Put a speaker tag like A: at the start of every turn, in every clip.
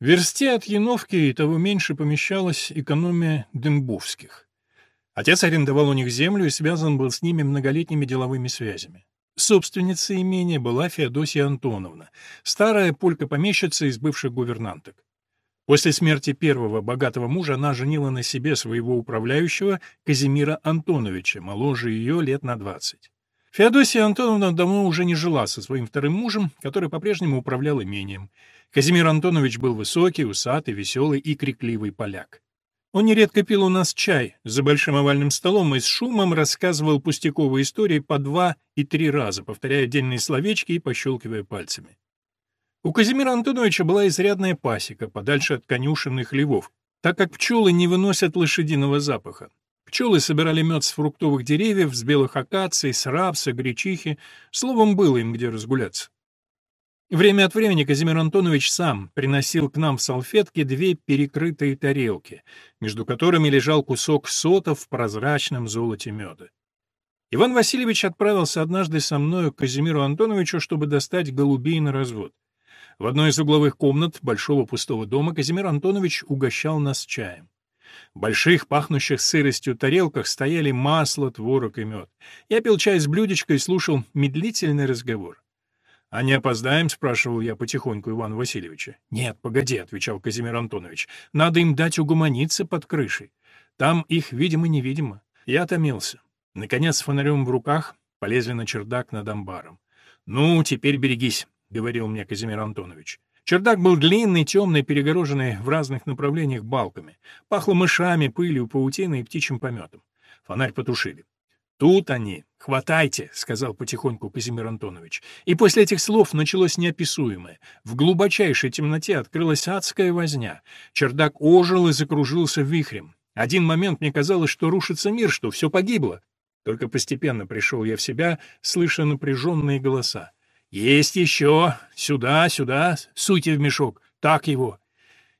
A: Версте от Яновки и того меньше помещалась экономия Дембовских. Отец арендовал у них землю и связан был с ними многолетними деловыми связями. Собственницей имения была Феодосия Антоновна, старая полька-помещица из бывших гувернанток. После смерти первого богатого мужа она женила на себе своего управляющего Казимира Антоновича, моложе ее лет на двадцать. Феодосия Антоновна давно уже не жила со своим вторым мужем, который по-прежнему управлял имением. Казимир Антонович был высокий, усатый, веселый и крикливый поляк. Он нередко пил у нас чай за большим овальным столом и с шумом рассказывал пустяковые истории по два и три раза, повторяя отдельные словечки и пощелкивая пальцами. У Казимира Антоновича была изрядная пасека, подальше от конюшенных львов, так как пчелы не выносят лошадиного запаха. Пчелы собирали мед с фруктовых деревьев, с белых акаций, с рапса, гречихи, словом, было им где разгуляться. Время от времени Казимир Антонович сам приносил к нам в салфетке две перекрытые тарелки, между которыми лежал кусок сота в прозрачном золоте меда. Иван Васильевич отправился однажды со мною к Казимиру Антоновичу, чтобы достать голубей на развод. В одной из угловых комнат большого пустого дома Казимир Антонович угощал нас чаем. В больших, пахнущих сыростью тарелках стояли масло, творог и мед. Я пил чай с блюдечкой и слушал медлительный разговор. «А не опоздаем?» — спрашивал я потихоньку Ивана Васильевича. «Нет, погоди», — отвечал Казимир Антонович. «Надо им дать угомониться под крышей. Там их видимо-невидимо». Я томился. Наконец, с фонарем в руках полезли на чердак над амбаром. «Ну, теперь берегись», — говорил мне Казимир Антонович. Чердак был длинный, темный, перегороженный в разных направлениях балками. Пахло мышами, пылью, паутиной и птичьим пометом. Фонарь потушили. «Тут они! Хватайте!» — сказал потихоньку Казимир Антонович. И после этих слов началось неописуемое. В глубочайшей темноте открылась адская возня. Чердак ожил и закружился вихрем. Один момент мне казалось, что рушится мир, что все погибло. Только постепенно пришел я в себя, слыша напряженные голоса. «Есть еще! Сюда, сюда! Суйте в мешок! Так его!»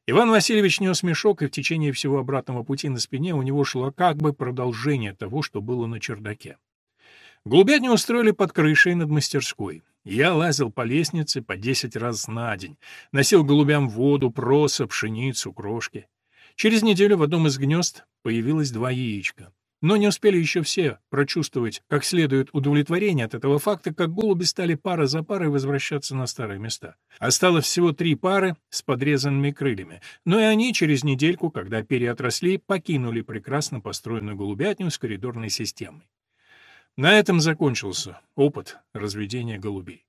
A: Иван Васильевич нес мешок, и в течение всего обратного пути на спине у него шло как бы продолжение того, что было на чердаке. Голубятню устроили под крышей над мастерской. Я лазил по лестнице по десять раз на день, носил голубям воду, проса, пшеницу, крошки. Через неделю в одном из гнезд появилось два яичка. Но не успели еще все прочувствовать как следует удовлетворение от этого факта, как голуби стали пара за парой возвращаться на старые места. Осталось всего три пары с подрезанными крыльями, но и они через недельку, когда перья отросли, покинули прекрасно построенную голубятню с коридорной системой. На этом закончился опыт разведения голубей.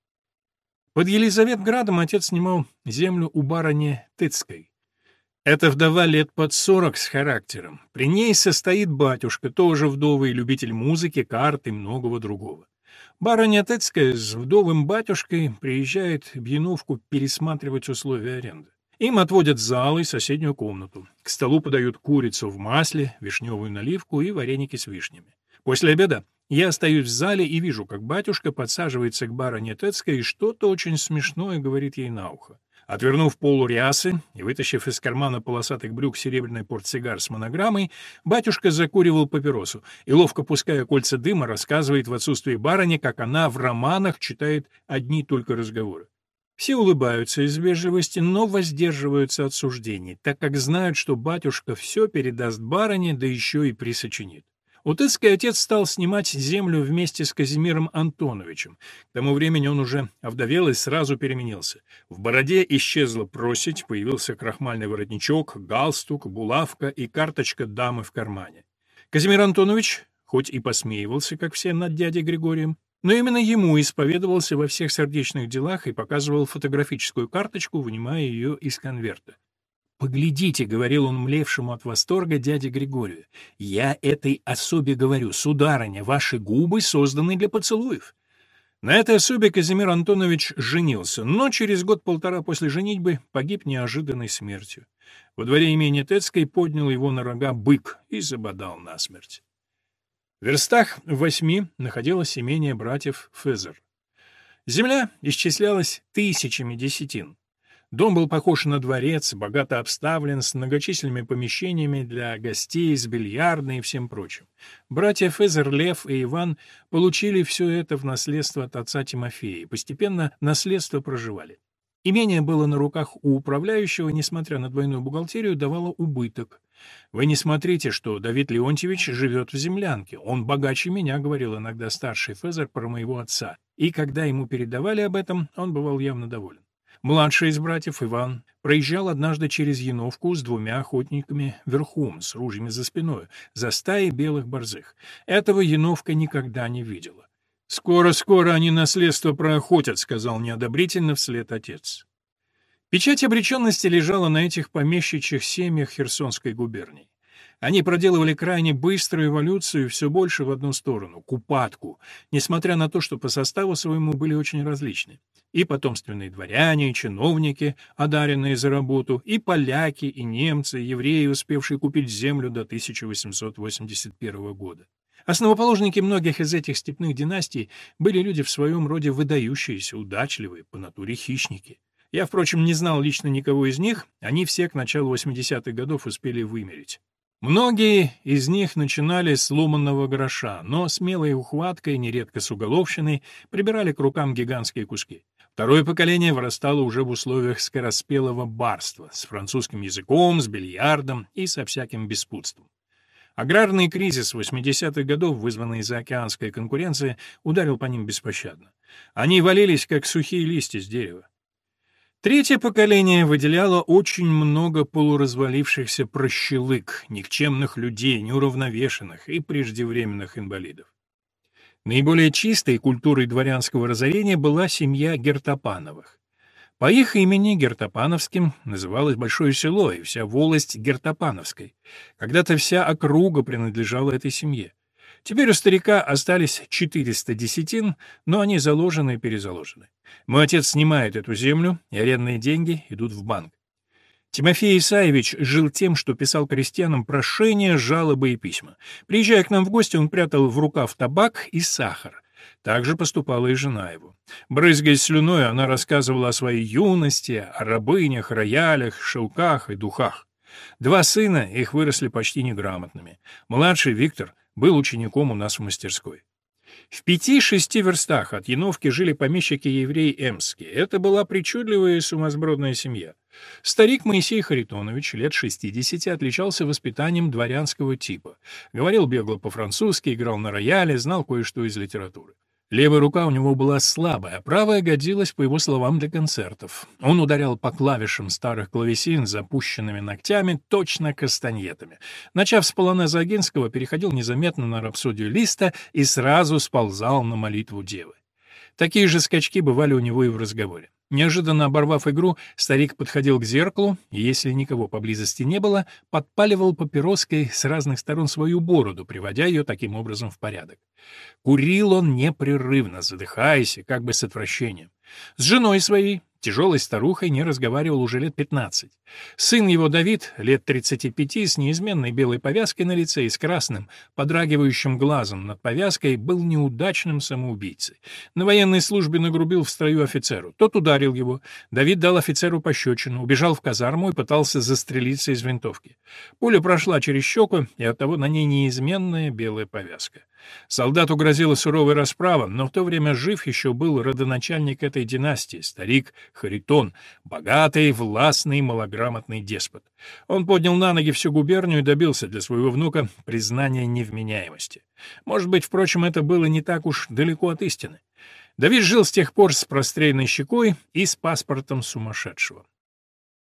A: Под Елизаветградом отец снимал землю у барыни Тыцкой. Эта вдова лет под сорок с характером. При ней состоит батюшка, тоже вдовый, любитель музыки, карт и многого другого. Барыня Тецкая с вдовым батюшкой приезжает в Яновку пересматривать условия аренды. Им отводят зал и соседнюю комнату. К столу подают курицу в масле, вишневую наливку и вареники с вишнями. После обеда я остаюсь в зале и вижу, как батюшка подсаживается к барыне Тецкой и что-то очень смешное говорит ей на ухо. Отвернув полу рясы и вытащив из кармана полосатых брюк серебряный портсигар с монограммой, батюшка закуривал папиросу и, ловко пуская кольца дыма, рассказывает в отсутствии барыни, как она в романах читает одни только разговоры. Все улыбаются из вежливости, но воздерживаются от суждений, так как знают, что батюшка все передаст барыне, да еще и присочинит. Утыцкий отец стал снимать землю вместе с Казимиром Антоновичем. К тому времени он уже овдовел и сразу переменился. В бороде исчезла просить, появился крахмальный воротничок, галстук, булавка и карточка дамы в кармане. Казимир Антонович, хоть и посмеивался, как все, над дядей Григорием, но именно ему исповедовался во всех сердечных делах и показывал фотографическую карточку, вынимая ее из конверта. «Поглядите», — говорил он млевшему от восторга дяде Григорию, — «я этой особе говорю, сударыня, ваши губы созданы для поцелуев». На этой особе Казимир Антонович женился, но через год-полтора после женитьбы погиб неожиданной смертью. Во дворе имени Тецкой поднял его на рога бык и забодал насмерть. В верстах восьми находилось имение братьев Фезер. Земля исчислялась тысячами десятин. Дом был похож на дворец, богато обставлен, с многочисленными помещениями для гостей, с бильярдной и всем прочим. Братья Фезер, Лев и Иван получили все это в наследство от отца Тимофея и постепенно наследство проживали. Имение было на руках у управляющего, несмотря на двойную бухгалтерию, давало убыток. «Вы не смотрите, что Давид Леонтьевич живет в землянке. Он богаче меня», — говорил иногда старший Фезер про моего отца. И когда ему передавали об этом, он бывал явно доволен. Младший из братьев, Иван, проезжал однажды через Яновку с двумя охотниками верхом, с ружьями за спиной, за стаей белых борзых. Этого Яновка никогда не видела. «Скоро-скоро они наследство проохотят», — сказал неодобрительно вслед отец. Печать обреченности лежала на этих помещичьих семьях Херсонской губернии. Они проделывали крайне быструю эволюцию все больше в одну сторону — к упадку, несмотря на то, что по составу своему были очень различны. И потомственные дворяне, и чиновники, одаренные за работу, и поляки, и немцы, и евреи, успевшие купить землю до 1881 года. Основоположники многих из этих степных династий были люди в своем роде выдающиеся, удачливые, по натуре хищники. Я, впрочем, не знал лично никого из них, они все к началу 80-х годов успели вымереть. Многие из них начинали с ломанного гроша, но смелой ухваткой, нередко с уголовщиной, прибирали к рукам гигантские куски. Второе поколение вырастало уже в условиях скороспелого барства, с французским языком, с бильярдом и со всяким беспутством. Аграрный кризис 80-х годов, вызванный заокеанской конкуренцией, ударил по ним беспощадно. Они валились, как сухие листья с дерева. Третье поколение выделяло очень много полуразвалившихся прощелык, никчемных людей, неуравновешенных и преждевременных инвалидов. Наиболее чистой культурой дворянского разорения была семья Гертопановых. По их имени Гертопановским называлось Большое село и вся волость Гертопановской. Когда-то вся округа принадлежала этой семье. Теперь у старика остались 400 десятин, но они заложены и перезаложены. Мой отец снимает эту землю, и арендные деньги идут в банк. Тимофей Исаевич жил тем, что писал крестьянам прошения, жалобы и письма. Приезжая к нам в гости, он прятал в рукав табак и сахар. Так же поступала и жена его. Брызгаясь слюной, она рассказывала о своей юности, о рабынях, роялях, шелках и духах. Два сына, их выросли почти неграмотными. Младший, Виктор, был учеником у нас в мастерской. В пяти-шести верстах от Яновки жили помещики-евреи Эмские. Это была причудливая и сумасбродная семья. Старик Моисей Харитонович, лет 60, отличался воспитанием дворянского типа. Говорил бегло по-французски, играл на рояле, знал кое-что из литературы. Левая рука у него была слабая, правая годилась, по его словам, для концертов. Он ударял по клавишам старых клавесин запущенными ногтями, точно кастаньетами. Начав с полонеза Агинского, переходил незаметно на рапсодию Листа и сразу сползал на молитву Девы. Такие же скачки бывали у него и в разговоре. Неожиданно оборвав игру, старик подходил к зеркалу, и, если никого поблизости не было, подпаливал папироской с разных сторон свою бороду, приводя ее таким образом в порядок. Курил он непрерывно, задыхаясь, как бы с отвращением. С женой своей, тяжелой старухой, не разговаривал уже лет пятнадцать. Сын его, Давид, лет тридцати пяти, с неизменной белой повязкой на лице и с красным, подрагивающим глазом над повязкой, был неудачным самоубийцей. На военной службе нагрубил в строю офицеру. Тот ударил его. Давид дал офицеру пощечину, убежал в казарму и пытался застрелиться из винтовки. Пуля прошла через щеку, и оттого на ней неизменная белая повязка. Солдату грозила суровая расправа, но в то время жив еще был родоначальник этой династии, старик Харитон, богатый, властный, малограмотный деспот. Он поднял на ноги всю губернию и добился для своего внука признания невменяемости. Может быть, впрочем, это было не так уж далеко от истины. Давид жил с тех пор с простреленной щекой и с паспортом сумасшедшего.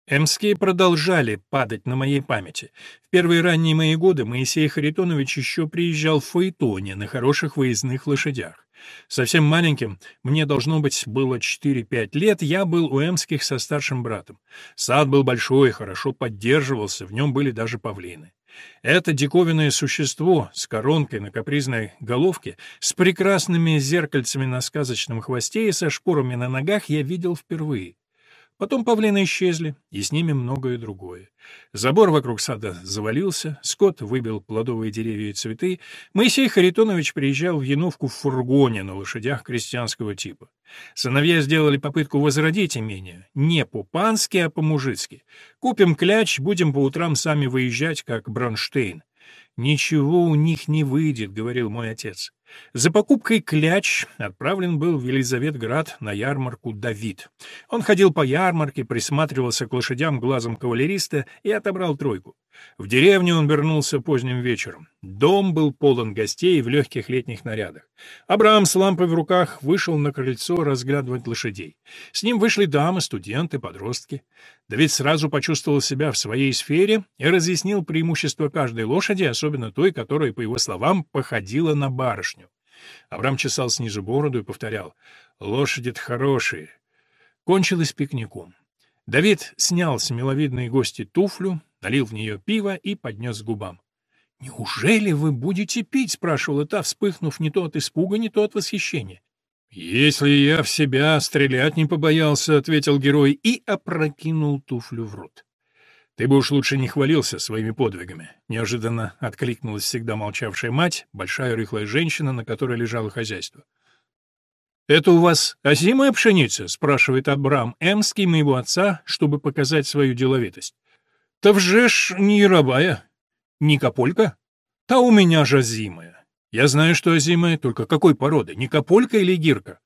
A: Эмские продолжали падать на моей памяти. В первые ранние мои годы Моисей Харитонович еще приезжал в Фаэтоне на хороших выездных лошадях. Совсем маленьким, мне должно быть было 4-5 лет, я был у Эмских со старшим братом. Сад был большой, хорошо поддерживался, в нем были даже павлины. Это диковинное существо с коронкой на капризной головке, с прекрасными зеркальцами на сказочном хвосте и со шпорами на ногах я видел впервые. Потом павлины исчезли, и с ними многое другое. Забор вокруг сада завалился, скот выбил плодовые деревья и цветы. Моисей Харитонович приезжал в Яновку в фургоне на лошадях крестьянского типа. Сыновья сделали попытку возродить имение. Не по-пански, а по-мужицки. Купим кляч, будем по утрам сами выезжать, как Бронштейн. «Ничего у них не выйдет», — говорил мой отец. За покупкой кляч отправлен был в Елизаветград на ярмарку Давид. Он ходил по ярмарке, присматривался к лошадям глазом кавалериста и отобрал тройку. В деревню он вернулся поздним вечером. Дом был полон гостей в легких летних нарядах. Абрам с лампой в руках вышел на крыльцо разглядывать лошадей. С ним вышли дамы, студенты, подростки. Давид сразу почувствовал себя в своей сфере и разъяснил преимущества каждой лошади, особенно той, которая, по его словам, походила на барышню. Абрам чесал снизу бороду и повторял «Лошади-то хорошие». Кончилось пикником. Давид снял с миловидной гости туфлю, налил в нее пиво и поднес к губам. «Неужели вы будете пить?» — спрашивала та, вспыхнув не то от испуга, не то от восхищения. «Если я в себя стрелять не побоялся», — ответил герой и опрокинул туфлю в рот. «Ты бы уж лучше не хвалился своими подвигами», — неожиданно откликнулась всегда молчавшая мать, большая рыхлая женщина, на которой лежало хозяйство. «Это у вас озимая пшеница?» — спрашивает Абрам Эмский моего отца, чтобы показать свою деловитость. «Та вже ж не яровая, не кополька? Та у меня же озимая. Я знаю, что озимая, только какой породы, никополька или гирка?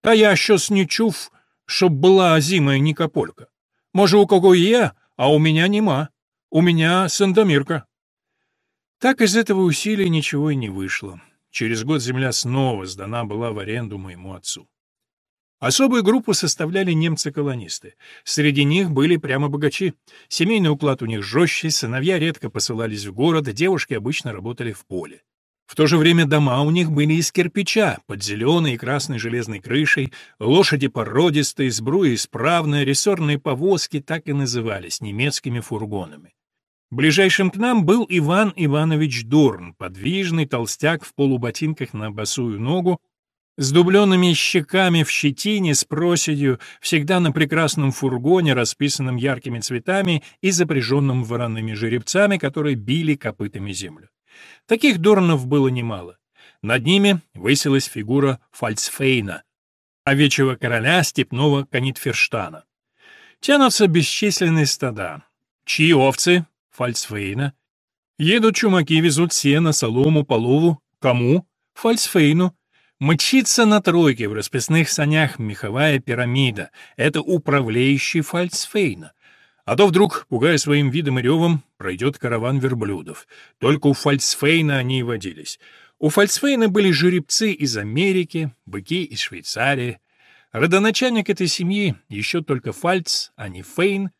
A: Та я щось не чув, чтоб была озимая никополька. Може, у кого я, а у меня нема. У меня сандомирка». Так из этого усилия ничего и не вышло. Через год земля снова сдана была в аренду моему отцу. Особую группу составляли немцы-колонисты. Среди них были прямо богачи. Семейный уклад у них жестче, сыновья редко посылались в город, девушки обычно работали в поле. В то же время дома у них были из кирпича, под зеленой и красной железной крышей, лошади породистые, сбруя исправная, рессорные повозки так и назывались немецкими фургонами. Ближайшим к нам был Иван Иванович Дорн, подвижный толстяк в полуботинках на босую ногу, с дубленными щеками в щетине, с проседью, всегда на прекрасном фургоне, расписанном яркими цветами и запряженном вороными жеребцами, которые били копытами землю. Таких Дорнов было немало. Над ними высилась фигура Фальцфейна, овечьего короля степного Канитферштана. Тянутся бесчисленные стада. Чьи овцы? Фальцфейна. Едут чумаки, везут сено, солому, полову. Кому? Фальцфейну. Мчится на тройке в расписных санях меховая пирамида. Это управляющий Фальцфейна. А то вдруг, пугая своим видом и ревом, пройдет караван верблюдов. Только у Фальцфейна они и водились. У Фальцфейна были жеребцы из Америки, быки из Швейцарии. Родоначальник этой семьи, еще только Фальц, а не Фейн,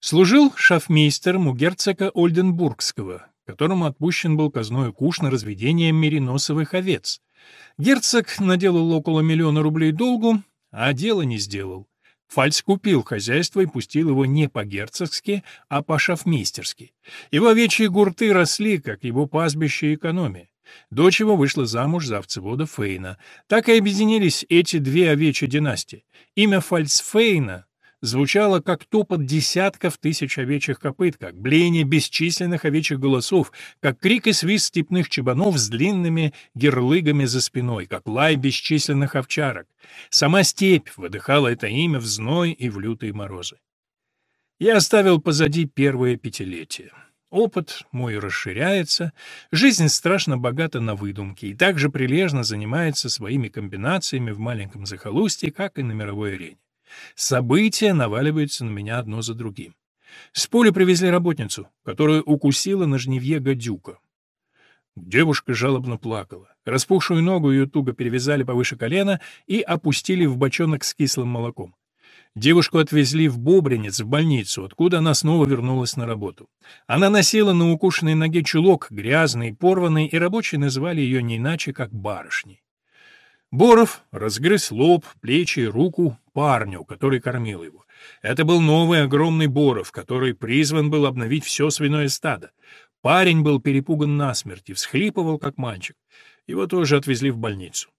A: Служил шафмейстером у герцога Ольденбургского, которому отпущен был казной куш на разведение мериносовых овец. Герцог наделал около миллиона рублей долгу, а дело не сделал. Фальц купил хозяйство и пустил его не по-герцогски, а по-шафмейстерски. Его овечьи гурты росли, как его пастбище и экономия. Дочь его вышла замуж за овцевода Фейна. Так и объединились эти две овечьи династии. Имя Фальцфейна звучало как топот десятков тысяч овечьих копыт, как блеяние бесчисленных овечьих голосов, как крик и свист степных чебанов с длинными герлыгами за спиной, как лай бесчисленных овчарок. Сама степь выдыхала это имя в зной и в лютые морозы. Я оставил позади первое пятилетие. Опыт мой расширяется, жизнь страшно богата на выдумки и также прилежно занимается своими комбинациями в маленьком захолустье, как и на мировой арене. События наваливаются на меня одно за другим. С поля привезли работницу, которую укусила на жневье гадюка. Девушка жалобно плакала. Распухшую ногу ее туго перевязали повыше колена и опустили в бочонок с кислым молоком. Девушку отвезли в Бобринец, в больницу, откуда она снова вернулась на работу. Она носила на укушенной ноге чулок, грязный, порванный, и рабочие называли ее не иначе, как барышней. Боров разгрыз лоб, плечи и руку парню, который кормил его. Это был новый огромный Боров, который призван был обновить все свиное стадо. Парень был перепуган насмерть и всхлипывал, как мальчик. Его тоже отвезли в больницу.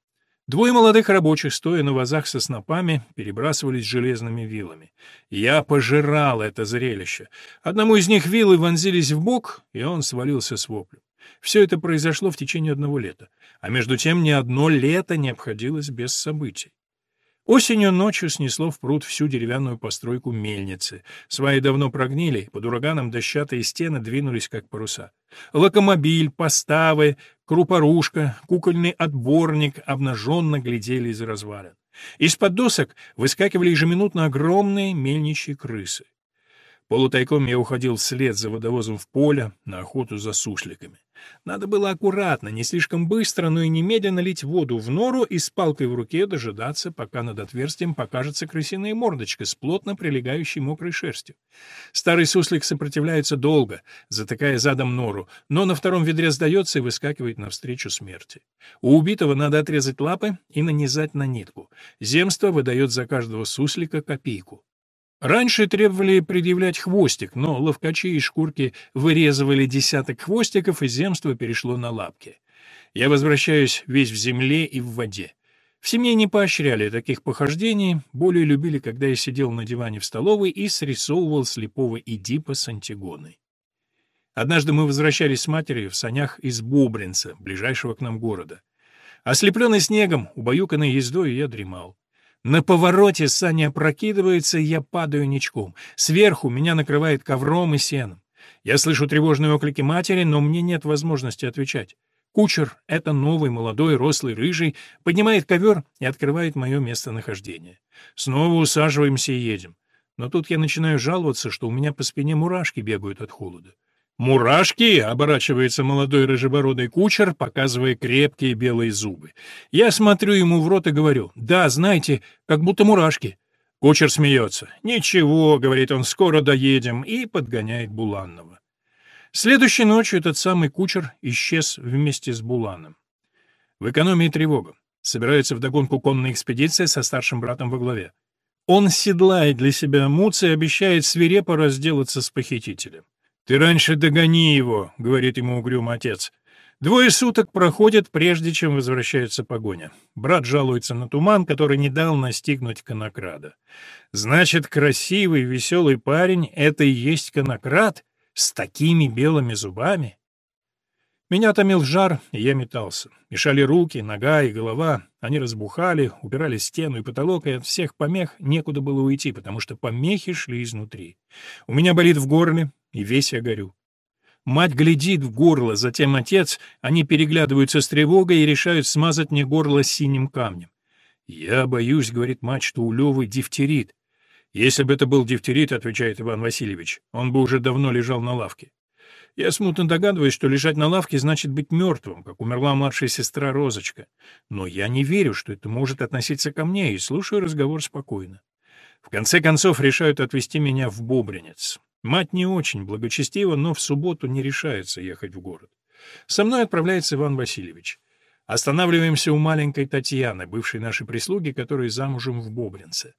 A: Двое молодых рабочих, стоя на вазах со снопами, перебрасывались железными вилами. Я пожирал это зрелище. Одному из них вилы вонзились в бок, и он свалился с воплем. Все это произошло в течение одного лета, а между тем ни одно лето не обходилось без событий. Осенью ночью снесло в пруд всю деревянную постройку мельницы. Сваи давно прогнили, под ураганом дощатые стены двинулись как паруса. Локомобиль, поставы, крупорушка, кукольный отборник обнаженно глядели из развалин. Из-под досок выскакивали ежеминутно огромные мельничьи крысы. Полутайком я уходил вслед за водовозом в поле на охоту за сушликами. Надо было аккуратно, не слишком быстро, но и немедленно лить воду в нору и с палкой в руке дожидаться, пока над отверстием покажется крысиная мордочка с плотно прилегающей мокрой шерстью. Старый суслик сопротивляется долго, затыкая задом нору, но на втором ведре сдается и выскакивает навстречу смерти. У убитого надо отрезать лапы и нанизать на нитку. Земство выдает за каждого суслика копейку. Раньше требовали предъявлять хвостик, но ловкачи и шкурки вырезывали десяток хвостиков, и земство перешло на лапки. Я возвращаюсь весь в земле и в воде. В семье не поощряли таких похождений, более любили, когда я сидел на диване в столовой и срисовывал слепого Эдипа с Антигоной. Однажды мы возвращались с матерью в санях из Бобринца, ближайшего к нам города. Ослепленный снегом, убаюканной ездой, я дремал. На повороте сани опрокидывается, и я падаю ничком. Сверху меня накрывает ковром и сеном. Я слышу тревожные оклики матери, но мне нет возможности отвечать. Кучер, это новый, молодой, рослый, рыжий, поднимает ковер и открывает мое местонахождение. Снова усаживаемся и едем. Но тут я начинаю жаловаться, что у меня по спине мурашки бегают от холода. «Мурашки!» — оборачивается молодой рыжебородый кучер, показывая крепкие белые зубы. Я смотрю ему в рот и говорю, «Да, знаете, как будто мурашки». Кучер смеется. «Ничего», — говорит он, — «скоро доедем», и подгоняет Буланного. Следующей ночью этот самый кучер исчез вместе с Буланом. В экономии тревога. Собирается вдогонку конная экспедиция со старшим братом во главе. Он седлает для себя Муца и обещает свирепо разделаться с похитителем. «Ты раньше догони его», — говорит ему угрюм отец. Двое суток проходят, прежде чем возвращается погоня. Брат жалуется на туман, который не дал настигнуть конокрада. Значит, красивый, веселый парень — это и есть конокрад? С такими белыми зубами? Меня томил жар, и я метался. Мешали руки, нога и голова. Они разбухали, убирали стену и потолок, и от всех помех некуда было уйти, потому что помехи шли изнутри. У меня болит в горле, и весь я горю. Мать глядит в горло, затем отец, они переглядываются с тревогой и решают смазать мне горло синим камнем. «Я боюсь», — говорит мать, — «что у Левы дифтерит». «Если бы это был дифтерит», — отвечает Иван Васильевич, — «он бы уже давно лежал на лавке». Я смутно догадываюсь, что лежать на лавке значит быть мертвым, как умерла младшая сестра Розочка. Но я не верю, что это может относиться ко мне, и слушаю разговор спокойно. В конце концов решают отвезти меня в Бобринец. Мать не очень благочестива, но в субботу не решается ехать в город. Со мной отправляется Иван Васильевич. Останавливаемся у маленькой Татьяны, бывшей нашей прислуги, которая замужем в Бобринце.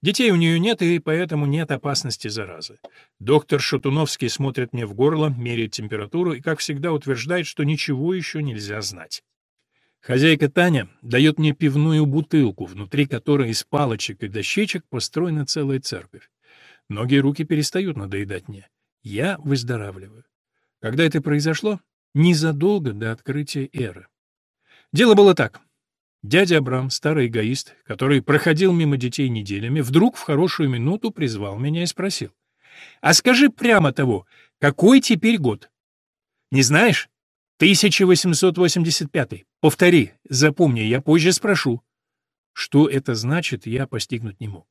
A: Детей у нее нет, и поэтому нет опасности заразы. Доктор Шатуновский смотрит мне в горло, меряет температуру и, как всегда, утверждает, что ничего еще нельзя знать. Хозяйка Таня дает мне пивную бутылку, внутри которой из палочек и дощечек построена целая церковь. Многие руки перестают надоедать мне. Я выздоравливаю. Когда это произошло? Незадолго до открытия эры. Дело было так. Дядя Абрам, старый эгоист, который проходил мимо детей неделями, вдруг в хорошую минуту призвал меня и спросил. «А скажи прямо того, какой теперь год?» «Не знаешь?» «1885. Повтори, запомни, я позже спрошу». Что это значит, я постигнуть не мог.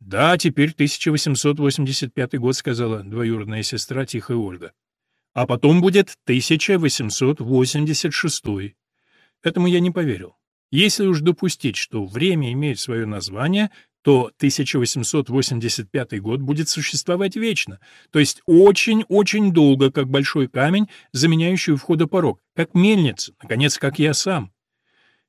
A: «Да, теперь 1885 год», — сказала двоюродная сестра Тихая Ольга. «А потом будет 1886». Этому я не поверил. Если уж допустить, что время имеет свое название, то 1885 год будет существовать вечно, то есть очень-очень долго, как большой камень, заменяющий входа порог, как мельница, наконец, как я сам.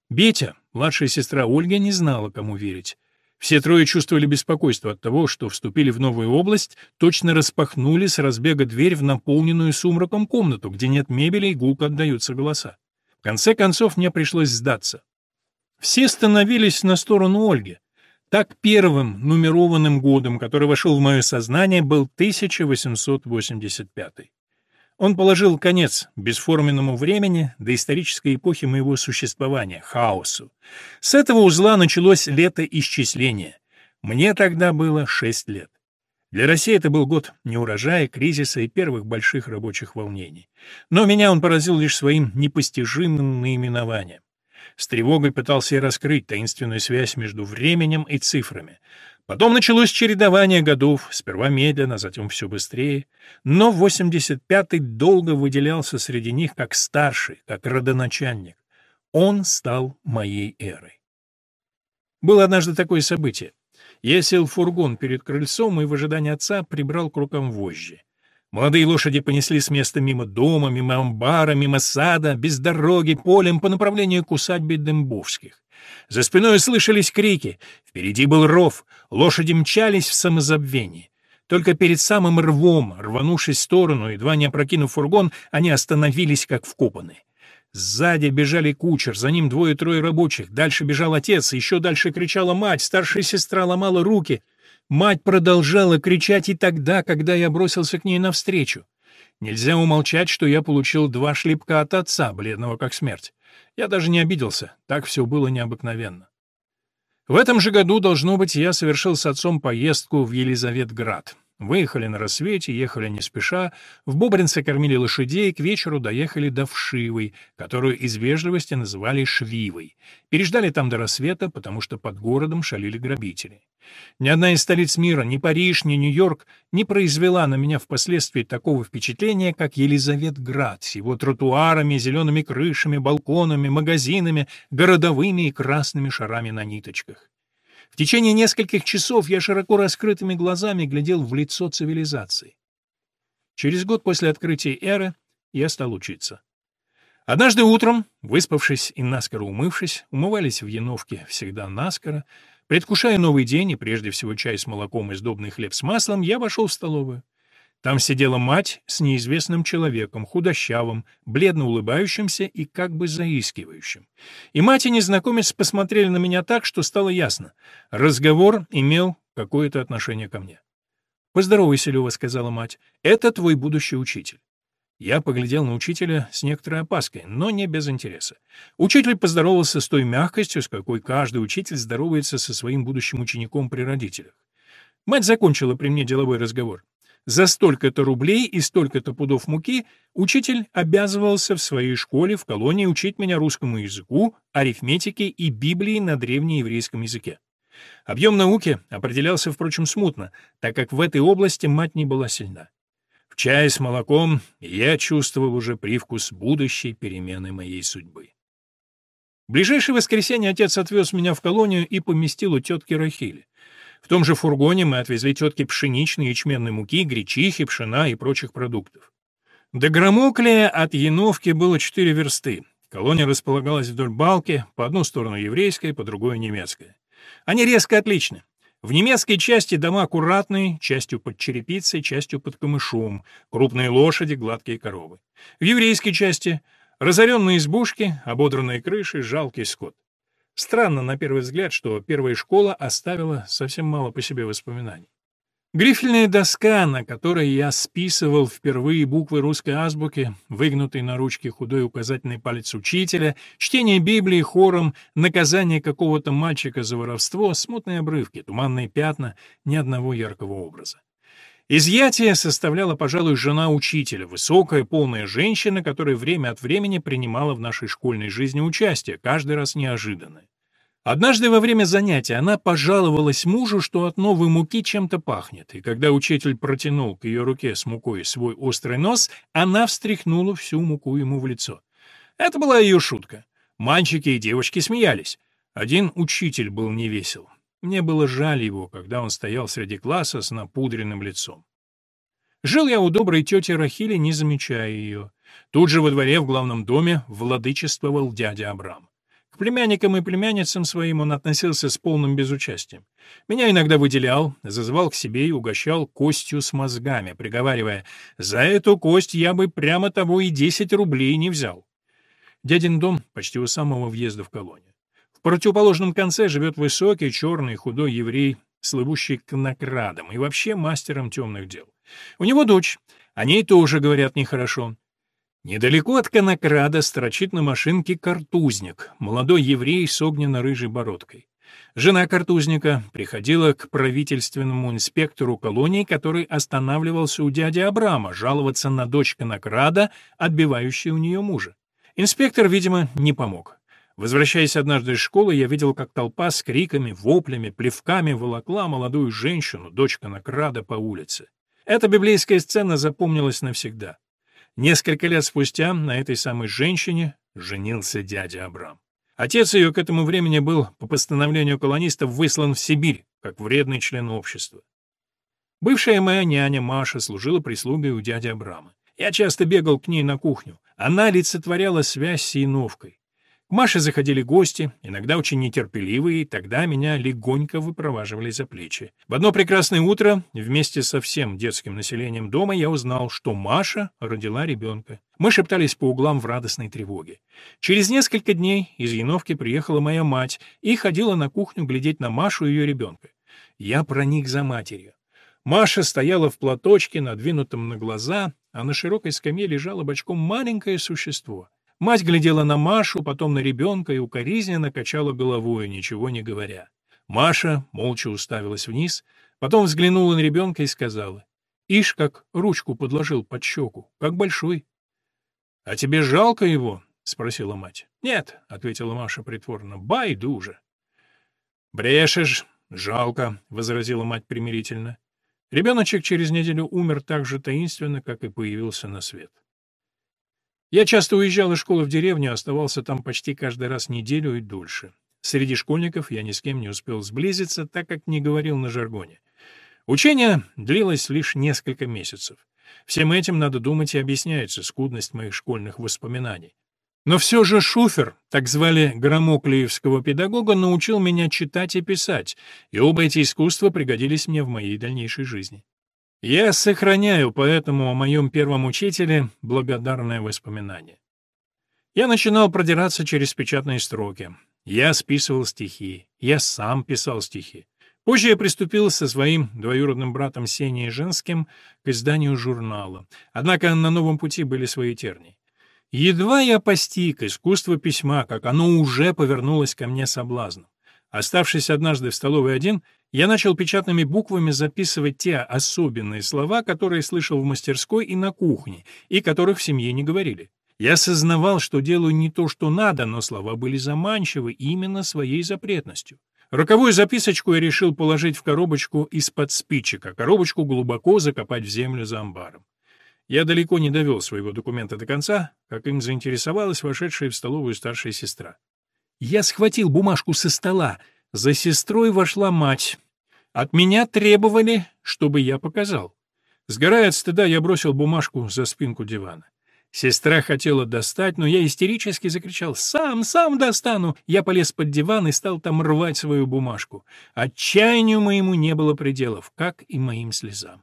A: Бетя, младшая сестра Ольги, не знала, кому верить. Все трое чувствовали беспокойство от того, что вступили в новую область, точно распахнули с разбега дверь в наполненную сумраком комнату, где нет мебели и гулко отдаются голоса. В конце концов, мне пришлось сдаться. Все становились на сторону Ольги. Так первым нумерованным годом, который вошел в мое сознание, был 1885. Он положил конец бесформенному времени до исторической эпохи моего существования, хаосу. С этого узла началось лето исчисления. Мне тогда было шесть лет. Для России это был год неурожая, кризиса и первых больших рабочих волнений. Но меня он поразил лишь своим непостижимым наименованием. С тревогой пытался я раскрыть таинственную связь между временем и цифрами. Потом началось чередование годов, сперва медленно, затем все быстрее. Но 85-й долго выделялся среди них как старший, как родоначальник. Он стал моей эрой. Было однажды такое событие. Я сел в фургон перед крыльцом и в ожидании отца прибрал к рукам вожжи. Молодые лошади понесли с места мимо дома, мимо амбара, мимо сада, без дороги, полем по направлению к усадьбе Дембовских. За спиной слышались крики. Впереди был ров. Лошади мчались в самозабвении. Только перед самым рвом, рванувшись в сторону, едва не опрокинув фургон, они остановились как вкопанные. Сзади бежали кучер, за ним двое-трое рабочих, дальше бежал отец, еще дальше кричала мать, старшая сестра ломала руки. Мать продолжала кричать и тогда, когда я бросился к ней навстречу. Нельзя умолчать, что я получил два шлепка от отца, бледного как смерть. Я даже не обиделся, так все было необыкновенно. В этом же году, должно быть, я совершил с отцом поездку в Елизаветград. Выехали на рассвете, ехали не спеша, в Бобринце кормили лошадей, к вечеру доехали до Вшивой, которую из вежливости называли Швивой. Переждали там до рассвета, потому что под городом шалили грабители. Ни одна из столиц мира, ни Париж, ни Нью-Йорк, не произвела на меня впоследствии такого впечатления, как Елизаветград с его тротуарами, зелеными крышами, балконами, магазинами, городовыми и красными шарами на ниточках. В течение нескольких часов я широко раскрытыми глазами глядел в лицо цивилизации. Через год после открытия эры я стал учиться. Однажды утром, выспавшись и наскоро умывшись, умывались в Яновке всегда наскоро, предвкушая новый день и прежде всего чай с молоком и сдобный хлеб с маслом, я вошел в столовую. Там сидела мать с неизвестным человеком, худощавым, бледно улыбающимся и как бы заискивающим. И мать и незнакомец посмотрели на меня так, что стало ясно. Разговор имел какое-то отношение ко мне. «Поздоровайся, Лёва», — сказала мать. «Это твой будущий учитель». Я поглядел на учителя с некоторой опаской, но не без интереса. Учитель поздоровался с той мягкостью, с какой каждый учитель здоровается со своим будущим учеником при родителях. Мать закончила при мне деловой разговор. За столько-то рублей и столько-то пудов муки учитель обязывался в своей школе в колонии учить меня русскому языку, арифметике и Библии на древнееврейском языке. Объем науки определялся, впрочем, смутно, так как в этой области мать не была сильна. В чае с молоком я чувствовал уже привкус будущей перемены моей судьбы. В ближайшее воскресенье отец отвез меня в колонию и поместил у тетки Рахили. В том же фургоне мы отвезли тетке пшеничной ячменной муки, гречихи, пшена и прочих продуктов. До Громоклия от Яновки было четыре версты. Колония располагалась вдоль балки, по одну сторону еврейская, по другую немецкая. Они резко отличны. В немецкой части дома аккуратные, частью под черепицей, частью под камышом, крупные лошади, гладкие коровы. В еврейской части разоренные избушки, ободранные крыши, жалкий скот. Странно, на первый взгляд, что первая школа оставила совсем мало по себе воспоминаний. Грифельная доска, на которой я списывал впервые буквы русской азбуки, выгнутый на ручке худой указательный палец учителя, чтение Библии хором, наказание какого-то мальчика за воровство, смутные обрывки, туманные пятна, ни одного яркого образа. Изъятие составляла, пожалуй, жена учителя, высокая, полная женщина, которая время от времени принимала в нашей школьной жизни участие, каждый раз неожиданно. Однажды во время занятия она пожаловалась мужу, что от новой муки чем-то пахнет, и когда учитель протянул к ее руке с мукой свой острый нос, она встряхнула всю муку ему в лицо. Это была ее шутка. Мальчики и девочки смеялись. Один учитель был невесел. Мне было жаль его, когда он стоял среди класса с напудренным лицом. Жил я у доброй тети Рахили, не замечая ее. Тут же во дворе в главном доме владычествовал дядя Абрам. К племянникам и племянницам своим он относился с полным безучастием. Меня иногда выделял, зазывал к себе и угощал костью с мозгами, приговаривая, «За эту кость я бы прямо того и десять рублей не взял». Дядин дом почти у самого въезда в колонию. В противоположном конце живет высокий, черный, худой еврей, слывущий конокрадом и вообще мастером темных дел. У него дочь. О ней тоже говорят нехорошо. Недалеко от Конокрада строчит на машинке картузник, молодой еврей с огненно-рыжей бородкой. Жена картузника приходила к правительственному инспектору колонии, который останавливался у дяди Абрама, жаловаться на дочь Конокрада, отбивающую у нее мужа. Инспектор, видимо, не помог. Возвращаясь однажды из школы, я видел, как толпа с криками, воплями, плевками волокла молодую женщину, дочь Конокрада, по улице. Эта библейская сцена запомнилась навсегда. Несколько лет спустя на этой самой женщине женился дядя Абрам. Отец ее к этому времени был по постановлению колонистов выслан в Сибирь, как вредный член общества. Бывшая моя няня Маша служила прислугой у дяди Абрама. Я часто бегал к ней на кухню. Она олицетворяла связь с Яновкой. К Маше заходили гости, иногда очень нетерпеливые, и тогда меня легонько выпроваживали за плечи. В одно прекрасное утро вместе со всем детским населением дома я узнал, что Маша родила ребенка. Мы шептались по углам в радостной тревоге. Через несколько дней из Яновки приехала моя мать и ходила на кухню глядеть на Машу и ее ребенка. Я проник за матерью. Маша стояла в платочке, надвинутом на глаза, а на широкой скамье лежало бочком маленькое существо — Мать глядела на Машу, потом на ребенка и укоризненно качала головой, ничего не говоря. Маша молча уставилась вниз, потом взглянула на ребенка и сказала, «Ишь, как ручку подложил под щеку, как большой». «А тебе жалко его?» — спросила мать. «Нет», — ответила Маша притворно, — «байду же». «Брешешь, жалко», — возразила мать примирительно. Ребеночек через неделю умер так же таинственно, как и появился на свет. Я часто уезжал из школы в деревню, оставался там почти каждый раз неделю и дольше. Среди школьников я ни с кем не успел сблизиться, так как не говорил на жаргоне. Учение длилось лишь несколько месяцев. Всем этим, надо думать, и объясняется скудность моих школьных воспоминаний. Но все же Шуфер, так звали громоклеевского педагога, научил меня читать и писать, и оба эти искусства пригодились мне в моей дальнейшей жизни. Я сохраняю поэтому о моем первом учителе благодарное воспоминание. Я начинал продираться через печатные строки. Я списывал стихи. Я сам писал стихи. Позже я приступил со своим двоюродным братом Сеней Женским к изданию журнала. Однако на новом пути были свои тернии. Едва я постиг искусство письма, как оно уже повернулось ко мне соблазном. Оставшись однажды в столовой один, я начал печатными буквами записывать те особенные слова, которые слышал в мастерской и на кухне, и которых в семье не говорили. Я сознавал, что делаю не то, что надо, но слова были заманчивы именно своей запретностью. Роковую записочку я решил положить в коробочку из-под спичек, а коробочку глубоко закопать в землю за амбаром. Я далеко не довел своего документа до конца, как им заинтересовалась вошедшая в столовую старшая сестра. Я схватил бумажку со стола, за сестрой вошла мать. От меня требовали, чтобы я показал. Сгорая от стыда, я бросил бумажку за спинку дивана. Сестра хотела достать, но я истерически закричал «Сам, сам достану!» Я полез под диван и стал там рвать свою бумажку. Отчаянию моему не было пределов, как и моим слезам.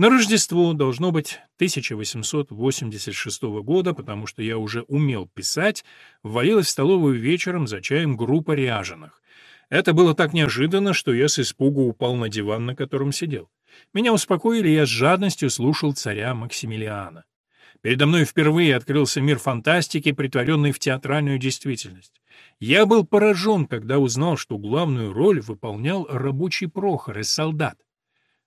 A: На Рождество, должно быть, 1886 года, потому что я уже умел писать, ввалилась в столовую вечером за чаем группа ряженых. Это было так неожиданно, что я с испугу упал на диван, на котором сидел. Меня успокоили, и я с жадностью слушал царя Максимилиана. Передо мной впервые открылся мир фантастики, притворенный в театральную действительность. Я был поражен, когда узнал, что главную роль выполнял рабочий Прохор из «Солдат».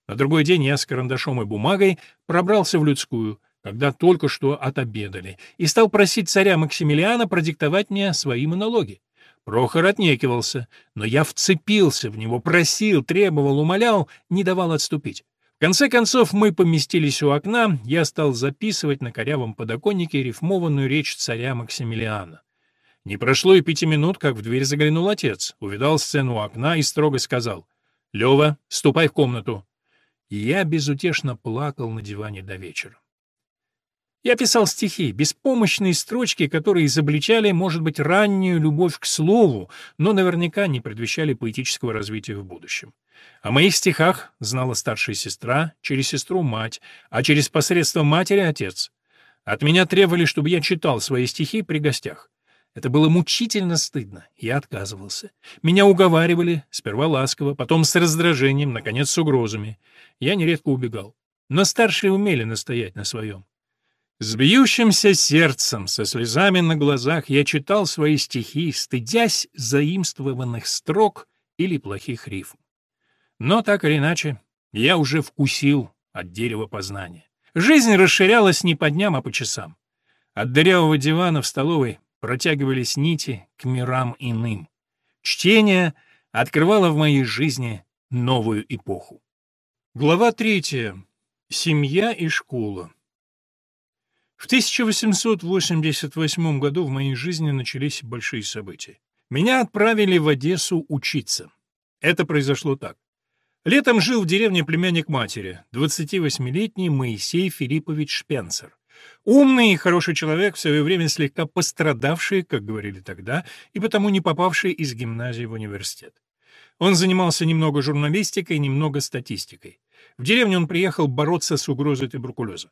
A: На другой день я с карандашом и бумагой пробрался в людскую, когда только что отобедали, и стал просить царя Максимилиана продиктовать мне свои монологи. Прохор отнекивался, но я вцепился в него, просил, требовал, умолял, не давал отступить. В конце концов мы поместились у окна, я стал записывать на корявом подоконнике рифмованную речь царя Максимилиана. Не прошло и пяти минут, как в дверь заглянул отец, увидал сцену у окна и строго сказал «Лёва, ступай в комнату, и я безутешно плакал на диване до вечера. Я писал стихи, беспомощные строчки, которые изобличали, может быть, раннюю любовь к слову, но наверняка не предвещали поэтического развития в будущем. О моих стихах знала старшая сестра, через сестру мать, а через посредство матери отец. От меня требовали, чтобы я читал свои стихи при гостях. Это было мучительно стыдно, я отказывался. Меня уговаривали, сперва ласково, потом с раздражением, наконец с угрозами. Я нередко убегал. Но старшие умели настоять на своем. С бьющимся сердцем, со слезами на глазах я читал свои стихи, стыдясь заимствованных строк или плохих рифм. Но так или иначе, я уже вкусил от дерева познания. Жизнь расширялась не по дням, а по часам. От дырявого дивана в столовой протягивались нити к мирам иным. Чтение открывало в моей жизни новую эпоху. Глава третья. Семья и школа. В 1888 году в моей жизни начались большие события. Меня отправили в Одессу учиться. Это произошло так. Летом жил в деревне племянник матери, 28-летний Моисей Филиппович Шпенцер. Умный и хороший человек, в свое время слегка пострадавший, как говорили тогда, и потому не попавший из гимназии в университет. Он занимался немного журналистикой, немного статистикой. В деревню он приехал бороться с угрозой туберкулеза.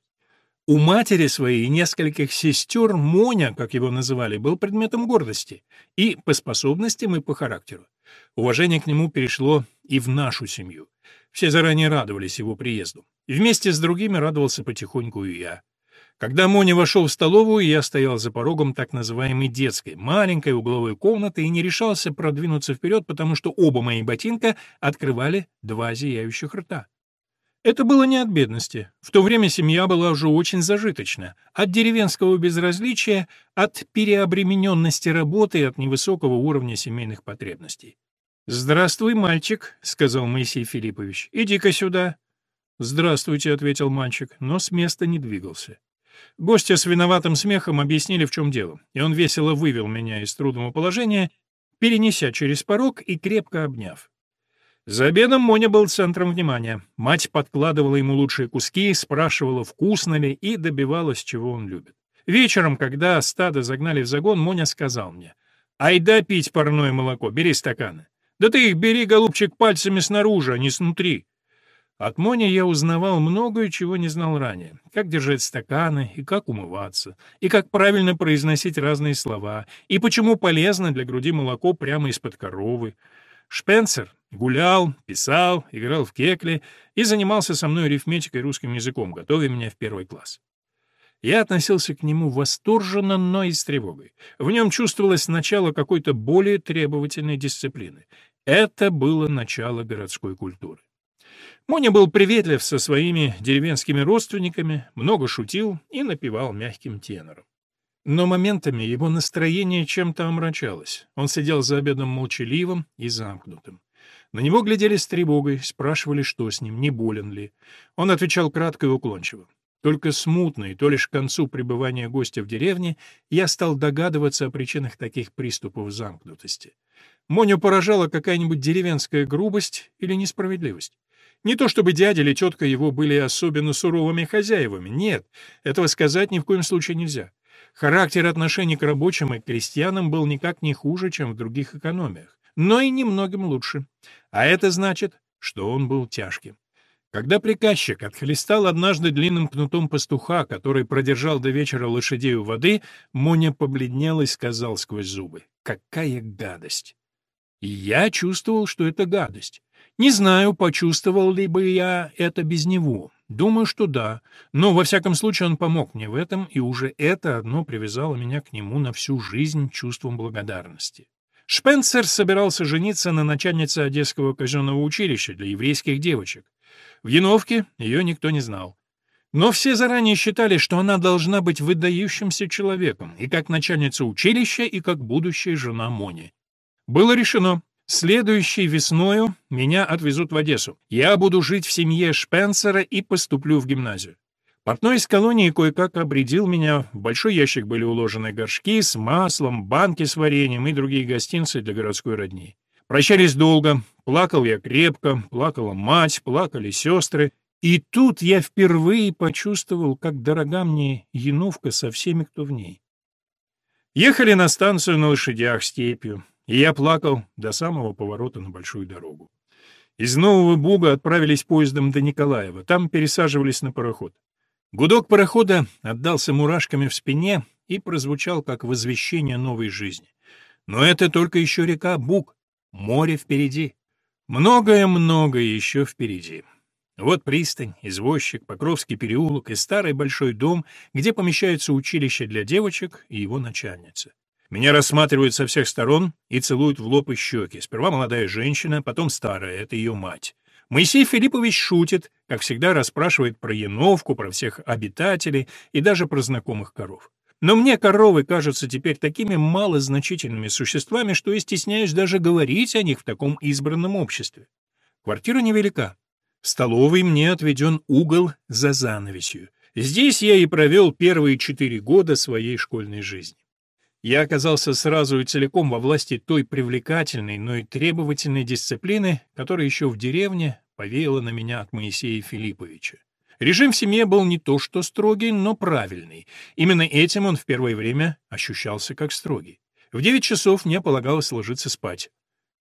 A: У матери своей и нескольких сестер Моня, как его называли, был предметом гордости и по способностям, и по характеру. Уважение к нему перешло и в нашу семью. Все заранее радовались его приезду. Вместе с другими радовался потихоньку и я. Когда Моня вошел в столовую, я стоял за порогом так называемой детской, маленькой угловой комнаты и не решался продвинуться вперед, потому что оба мои ботинка открывали два зияющих рта. Это было не от бедности. В то время семья была уже очень зажиточна. От деревенского безразличия, от переобремененности работы и от невысокого уровня семейных потребностей. «Здравствуй, мальчик», — сказал Моисей Филиппович. «Иди-ка сюда». «Здравствуйте», — ответил мальчик, но с места не двигался. Гостя с виноватым смехом объяснили, в чем дело, и он весело вывел меня из трудного положения, перенеся через порог и крепко обняв. За обедом Моня был центром внимания. Мать подкладывала ему лучшие куски, спрашивала, вкусно ли, и добивалась, чего он любит. Вечером, когда стадо загнали в загон, Моня сказал мне, «Айда пить парное молоко, бери стаканы». «Да ты их бери, голубчик, пальцами снаружи, а не снутри». От Мони я узнавал многое, чего не знал ранее. Как держать стаканы, и как умываться, и как правильно произносить разные слова, и почему полезно для груди молоко прямо из-под коровы. Шпенсер гулял, писал, играл в кекли и занимался со мной арифметикой русским языком, готовя меня в первый класс. Я относился к нему восторженно, но и с тревогой. В нем чувствовалось начало какой-то более требовательной дисциплины. Это было начало городской культуры. Моня был приветлив со своими деревенскими родственниками, много шутил и напевал мягким тенором. Но моментами его настроение чем-то омрачалось. Он сидел за обедом молчаливым и замкнутым. На него глядели с тревогой, спрашивали, что с ним, не болен ли. Он отвечал кратко и уклончиво. Только смутно, и то лишь к концу пребывания гостя в деревне, я стал догадываться о причинах таких приступов замкнутости. Моню поражала какая-нибудь деревенская грубость или несправедливость. Не то чтобы дядя или тетка его были особенно суровыми хозяевами, нет, этого сказать ни в коем случае нельзя. Характер отношений к рабочим и к крестьянам был никак не хуже, чем в других экономиях, но и немногим лучше. А это значит, что он был тяжким. Когда приказчик отхлестал однажды длинным кнутом пастуха, который продержал до вечера лошадей у воды, Моня побледнел и сказал сквозь зубы, «Какая гадость!» И я чувствовал, что это гадость. Не знаю, почувствовал ли бы я это без него. Думаю, что да. Но, во всяком случае, он помог мне в этом, и уже это одно привязало меня к нему на всю жизнь чувством благодарности. Шпенцер собирался жениться на начальнице Одесского казенного училища для еврейских девочек. В Яновке ее никто не знал. Но все заранее считали, что она должна быть выдающимся человеком, и как начальница училища, и как будущая жена Мони. Было решено, Следующей весною меня отвезут в Одессу. Я буду жить в семье Шпенсера и поступлю в гимназию. Портной из колонии кое-как обредил меня. В большой ящик были уложены горшки с маслом, банки с вареньем и другие гостинцы для городской родни. Прощались долго. Плакал я крепко, плакала мать, плакали сестры. И тут я впервые почувствовал, как дорога мне Яновка со всеми, кто в ней. Ехали на станцию на лошадях степью. Я плакал до самого поворота на большую дорогу. Из Нового Буга отправились поездом до Николаева. Там пересаживались на пароход. Гудок парохода отдался мурашками в спине и прозвучал как возвещение новой жизни. Но это только еще река Буг, море впереди. Многое-многое еще впереди. Вот пристань, извозчик, Покровский переулок и старый большой дом, где помещается училище для девочек и его начальница. Меня рассматривают со всех сторон и целуют в лоб и щеки. Сперва молодая женщина, потом старая, это ее мать. Моисей Филиппович шутит, как всегда расспрашивает про Яновку, про всех обитателей и даже про знакомых коров. Но мне коровы кажутся теперь такими малозначительными существами, что я стесняюсь даже говорить о них в таком избранном обществе. Квартира невелика. В столовой мне отведен угол за занавесью. Здесь я и провел первые четыре года своей школьной жизни. Я оказался сразу и целиком во власти той привлекательной, но и требовательной дисциплины, которая еще в деревне повеяла на меня от Моисея Филипповича. Режим в семье был не то что строгий, но правильный. Именно этим он в первое время ощущался как строгий. В девять часов мне полагалось ложиться спать.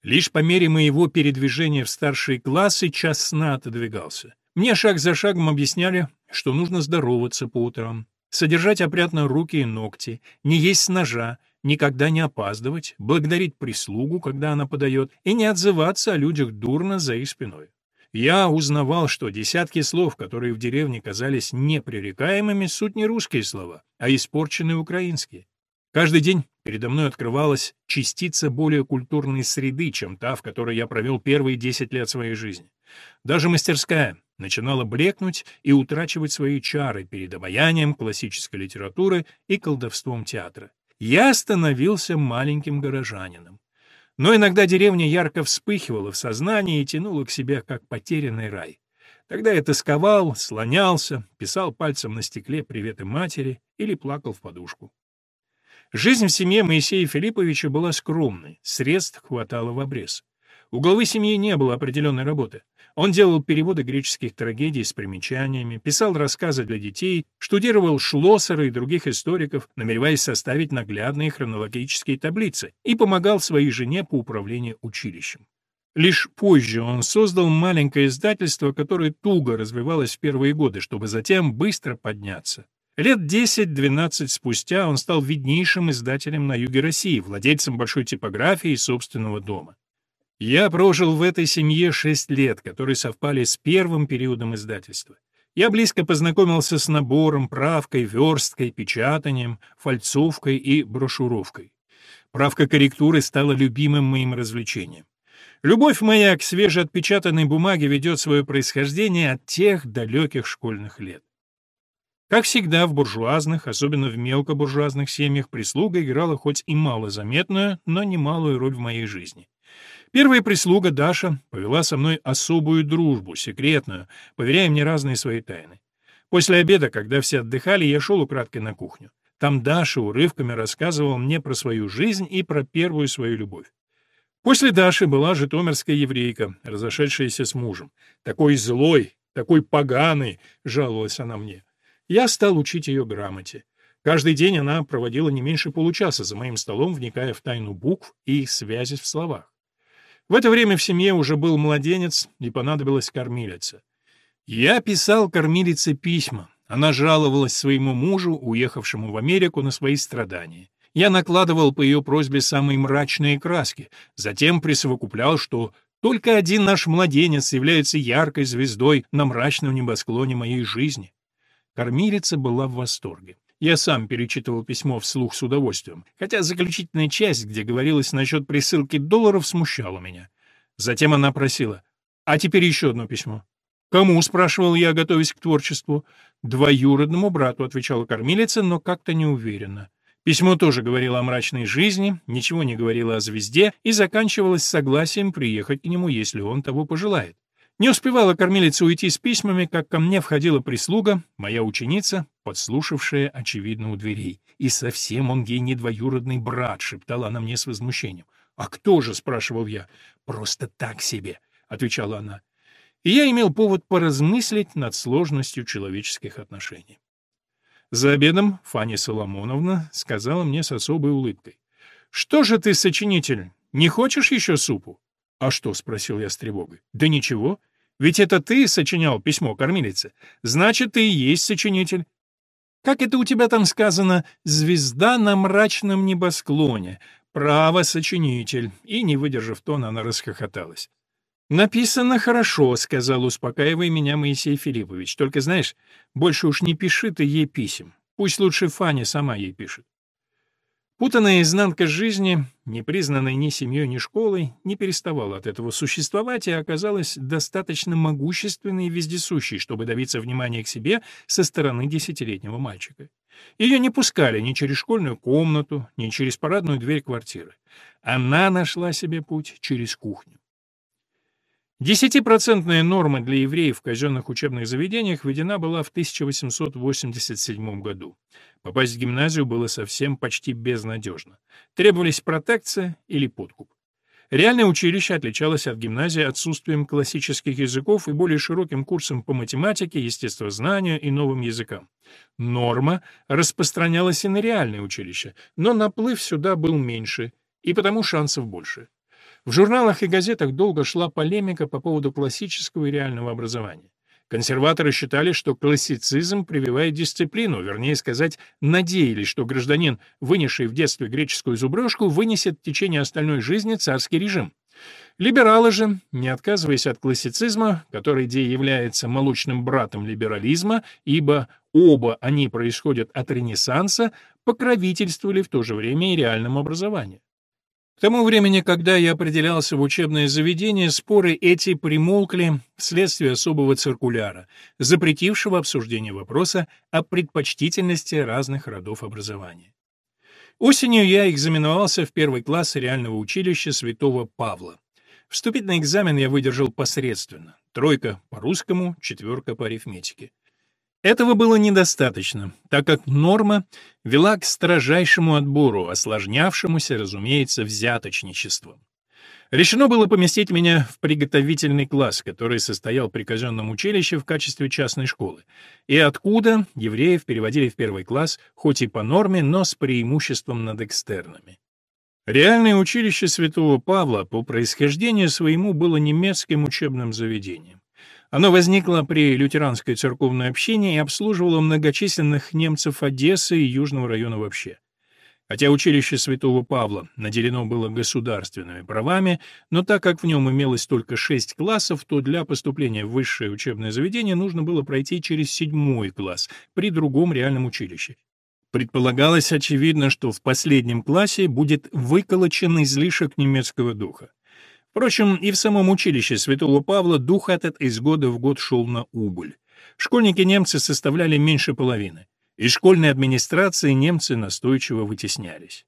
A: Лишь по мере моего передвижения в старшие классы час сна отодвигался. Мне шаг за шагом объясняли, что нужно здороваться по утрам, содержать опрятно руки и ногти, не есть с ножа, никогда не опаздывать, благодарить прислугу, когда она подает, и не отзываться о людях дурно за их спиной. Я узнавал, что десятки слов, которые в деревне казались непререкаемыми, суть не русские слова, а испорченные украинские. Каждый день передо мной открывалась частица более культурной среды, чем та, в которой я провел первые десять лет своей жизни. Даже мастерская, начинала блекнуть и утрачивать свои чары перед обаянием классической литературы и колдовством театра. Я становился маленьким горожанином. Но иногда деревня ярко вспыхивала в сознании и тянула к себе, как потерянный рай. Тогда я тосковал, слонялся, писал пальцем на стекле приветы матери или плакал в подушку. Жизнь в семье Моисея Филипповича была скромной, средств хватало в обрез. У главы семьи не было определенной работы. Он делал переводы греческих трагедий с примечаниями, писал рассказы для детей, штудировал Шлоссера и других историков, намереваясь составить наглядные хронологические таблицы, и помогал своей жене по управлению училищем. Лишь позже он создал маленькое издательство, которое туго развивалось в первые годы, чтобы затем быстро подняться. Лет 10-12 спустя он стал виднейшим издателем на юге России, владельцем большой типографии и собственного дома. Я прожил в этой семье шесть лет, которые совпали с первым периодом издательства. Я близко познакомился с набором, правкой, версткой, печатанием, фальцовкой и брошюровкой. Правка корректуры стала любимым моим развлечением. Любовь моя к свежеотпечатанной бумаге ведет свое происхождение от тех далеких школьных лет. Как всегда, в буржуазных, особенно в мелкобуржуазных семьях, прислуга играла хоть и малозаметную, но немалую роль в моей жизни. Первая прислуга, Даша, повела со мной особую дружбу, секретную, поверяя мне разные свои тайны. После обеда, когда все отдыхали, я шел украдкой на кухню. Там Даша урывками рассказывала мне про свою жизнь и про первую свою любовь. После Даши была житомирская еврейка, разошедшаяся с мужем. Такой злой, такой поганый, жаловалась она мне. Я стал учить ее грамоте. Каждый день она проводила не меньше получаса за моим столом, вникая в тайну букв и их связи в словах. В это время в семье уже был младенец, и понадобилась кормилица. Я писал кормилице письма. Она жаловалась своему мужу, уехавшему в Америку, на свои страдания. Я накладывал по ее просьбе самые мрачные краски, затем присовокуплял, что только один наш младенец является яркой звездой на мрачном небосклоне моей жизни. Кормилица была в восторге. Я сам перечитывал письмо вслух с удовольствием, хотя заключительная часть, где говорилось насчет присылки долларов, смущала меня. Затем она просила, «А теперь еще одно письмо». «Кому?» — спрашивал я, готовясь к творчеству. «Двоюродному брату», — отвечала кормилица, но как-то неуверенно. Письмо тоже говорило о мрачной жизни, ничего не говорило о звезде и заканчивалось согласием приехать к нему, если он того пожелает. Не успевала кормилица уйти с письмами, как ко мне входила прислуга, моя ученица, подслушавшая, очевидно, у дверей. «И совсем он ей не двоюродный брат», — шептала она мне с возмущением. «А кто же?» — спрашивал я. «Просто так себе», — отвечала она. И я имел повод поразмыслить над сложностью человеческих отношений. За обедом Фаня Соломоновна сказала мне с особой улыбкой. «Что же ты, сочинитель, не хочешь еще супу?» «А что?» — спросил я с тревогой. «Да ничего. Ведь это ты сочинял письмо кормилице. Значит, ты и есть сочинитель. Как это у тебя там сказано? «Звезда на мрачном небосклоне». Право, сочинитель. И, не выдержав тона, она расхохоталась. «Написано хорошо», — сказал, успокаивая меня Моисей Филиппович. «Только знаешь, больше уж не пиши ты ей писем. Пусть лучше Фаня сама ей пишет». Путанная изнанка жизни, не признанная ни семьей, ни школой, не переставала от этого существовать и оказалась достаточно могущественной и вездесущей, чтобы добиться внимания к себе со стороны десятилетнего мальчика. Ее не пускали ни через школьную комнату, ни через парадную дверь квартиры. Она нашла себе путь через кухню. Десятипроцентная норма для евреев в казенных учебных заведениях введена была в 1887 году. Попасть в гимназию было совсем почти безнадежно. Требовались протекция или подкуп. Реальное училище отличалось от гимназии отсутствием классических языков и более широким курсом по математике, естествознанию и новым языкам. Норма распространялась и на реальное училище, но наплыв сюда был меньше, и потому шансов больше. В журналах и газетах долго шла полемика по поводу классического и реального образования. Консерваторы считали, что классицизм прививает дисциплину, вернее сказать, надеялись, что гражданин, вынесший в детстве греческую зубрежку, вынесет в течение остальной жизни царский режим. Либералы же, не отказываясь от классицизма, который идея является молочным братом либерализма, ибо оба они происходят от Ренессанса, покровительствовали в то же время и реальному образованию. К тому времени, когда я определялся в учебное заведение, споры эти примолкли вследствие особого циркуляра, запретившего обсуждение вопроса о предпочтительности разных родов образования. Осенью я экзаменовался в первый класс реального училища святого Павла. Вступительный экзамен я выдержал посредственно. Тройка по русскому, четверка по арифметике. Этого было недостаточно, так как норма вела к строжайшему отбору, осложнявшемуся, разумеется, взяточничеством. Решено было поместить меня в приготовительный класс, который состоял при казенном училище в качестве частной школы, и откуда евреев переводили в первый класс, хоть и по норме, но с преимуществом над экстернами. Реальное училище святого Павла по происхождению своему было немецким учебным заведением. Оно возникло при лютеранской церковной общине и обслуживало многочисленных немцев Одессы и Южного района вообще. Хотя училище святого Павла наделено было государственными правами, но так как в нем имелось только шесть классов, то для поступления в высшее учебное заведение нужно было пройти через седьмой класс при другом реальном училище. Предполагалось, очевидно, что в последнем классе будет выколочен излишек немецкого духа. Впрочем, и в самом училище Святого Павла дух этот из года в год шел на убыль. Школьники-немцы составляли меньше половины. Из школьной администрации немцы настойчиво вытеснялись.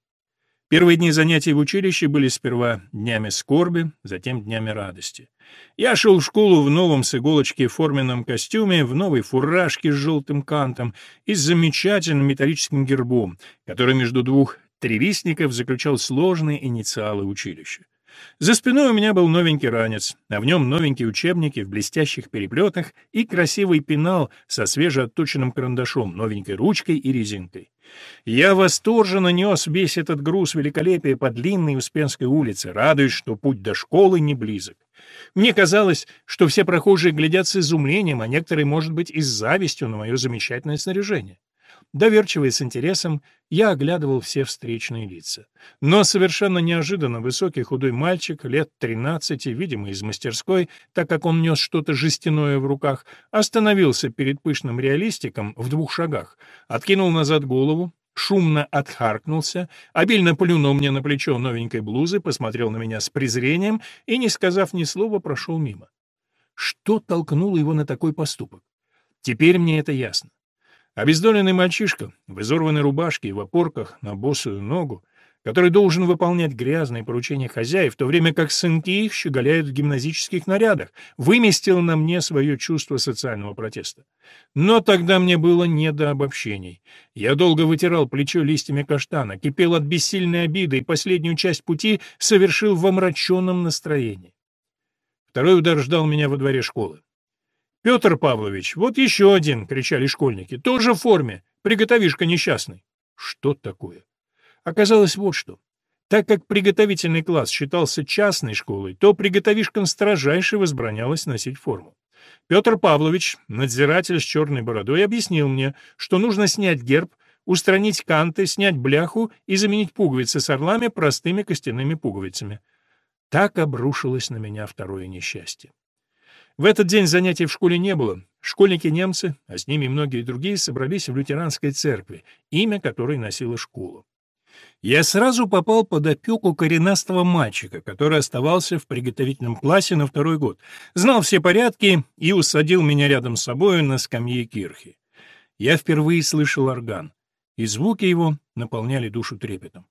A: Первые дни занятий в училище были сперва днями скорби, затем днями радости. Я шел в школу в новом с иголочки форменном костюме, в новой фуражке с желтым кантом и с замечательным металлическим гербом, который между двух тревисников заключал сложные инициалы училища. За спиной у меня был новенький ранец, а в нем новенькие учебники в блестящих переплетах и красивый пенал со свежеотточенным карандашом, новенькой ручкой и резинкой. Я восторженно нес весь этот груз великолепия по длинной Успенской улице, радуясь, что путь до школы не близок. Мне казалось, что все прохожие глядят с изумлением, а некоторые, может быть, и с завистью на мое замечательное снаряжение. Доверчиво с интересом я оглядывал все встречные лица. Но совершенно неожиданно высокий худой мальчик, лет тринадцати, видимо, из мастерской, так как он нес что-то жестяное в руках, остановился перед пышным реалистиком в двух шагах, откинул назад голову, шумно отхаркнулся, обильно плюнул мне на плечо новенькой блузы, посмотрел на меня с презрением и, не сказав ни слова, прошел мимо. Что толкнуло его на такой поступок? Теперь мне это ясно. Обездоленный мальчишка в изорванной рубашке и в опорках на босую ногу, который должен выполнять грязные поручения хозяев, в то время как сынки их щеголяют в гимназических нарядах, выместил на мне свое чувство социального протеста. Но тогда мне было не до обобщений. Я долго вытирал плечо листьями каштана, кипел от бессильной обиды и последнюю часть пути совершил в омраченном настроении. Второй удар ждал меня во дворе школы. «Петр Павлович, вот еще один!» — кричали школьники. «Тоже в форме. Приготовишка несчастный». Что такое? Оказалось вот что. Так как приготовительный класс считался частной школой, то приготовишкам строжайше возбранялось носить форму. Петр Павлович, надзиратель с черной бородой, объяснил мне, что нужно снять герб, устранить канты, снять бляху и заменить пуговицы с орлами простыми костяными пуговицами. Так обрушилось на меня второе несчастье. В этот день занятий в школе не было. Школьники-немцы, а с ними многие другие, собрались в лютеранской церкви, имя которой носила школа. Я сразу попал под опеку коренастого мальчика, который оставался в приготовительном классе на второй год, знал все порядки и усадил меня рядом с собой на скамье кирхи. Я впервые слышал орган, и звуки его наполняли душу трепетом.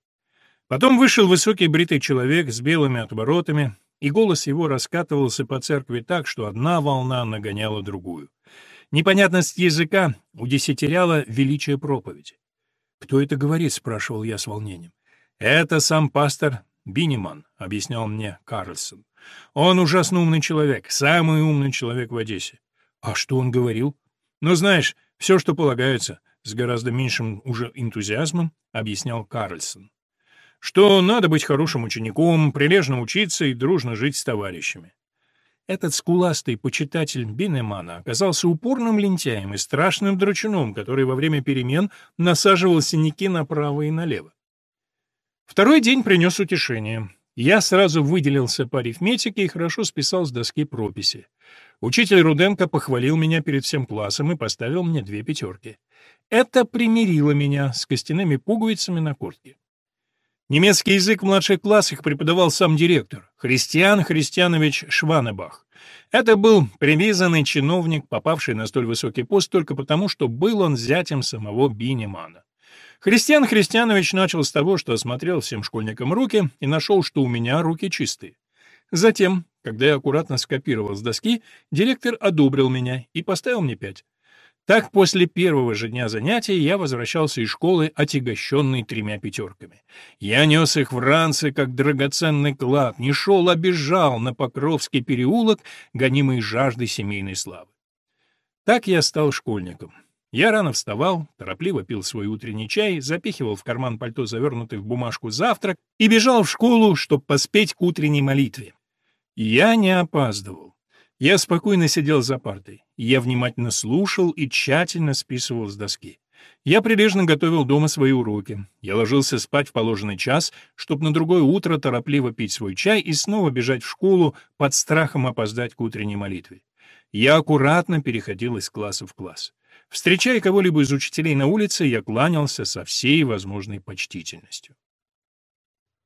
A: Потом вышел высокий бритый человек с белыми отворотами, и голос его раскатывался по церкви так, что одна волна нагоняла другую. Непонятность языка удесятеряла величие проповеди. «Кто это говорит?» — спрашивал я с волнением. «Это сам пастор Биниман», — объяснял мне Карлсон. «Он ужасно умный человек, самый умный человек в Одессе». «А что он говорил?» «Ну, знаешь, все, что полагается», — с гораздо меньшим уже энтузиазмом объяснял Карлсон что надо быть хорошим учеником, прилежно учиться и дружно жить с товарищами. Этот скуластый почитатель Бинемана оказался упорным лентяем и страшным драчуном, который во время перемен насаживал синяки направо и налево. Второй день принес утешение. Я сразу выделился по арифметике и хорошо списал с доски прописи. Учитель Руденко похвалил меня перед всем классом и поставил мне две пятерки. Это примирило меня с костяными пуговицами на куртке. Немецкий язык в младших классах преподавал сам директор, Христиан Христианович Шванебах. Это был привязанный чиновник, попавший на столь высокий пост только потому, что был он зятем самого Бинемана. Христиан Христианович начал с того, что осмотрел всем школьникам руки и нашел, что у меня руки чистые. Затем, когда я аккуратно скопировал с доски, директор одобрил меня и поставил мне пять. Так, после первого же дня занятий я возвращался из школы, отягощенный тремя пятерками. Я нес их в ранце, как драгоценный клад, не шел, а бежал на Покровский переулок, гонимый жаждой семейной славы. Так я стал школьником. Я рано вставал, торопливо пил свой утренний чай, запихивал в карман пальто завернутый в бумажку завтрак и бежал в школу, чтобы поспеть к утренней молитве. Я не опаздывал. Я спокойно сидел за партой. Я внимательно слушал и тщательно списывал с доски. Я прилежно готовил дома свои уроки. Я ложился спать в положенный час, чтобы на другое утро торопливо пить свой чай и снова бежать в школу под страхом опоздать к утренней молитве. Я аккуратно переходил из класса в класс. Встречая кого-либо из учителей на улице, я кланялся со всей возможной почтительностью.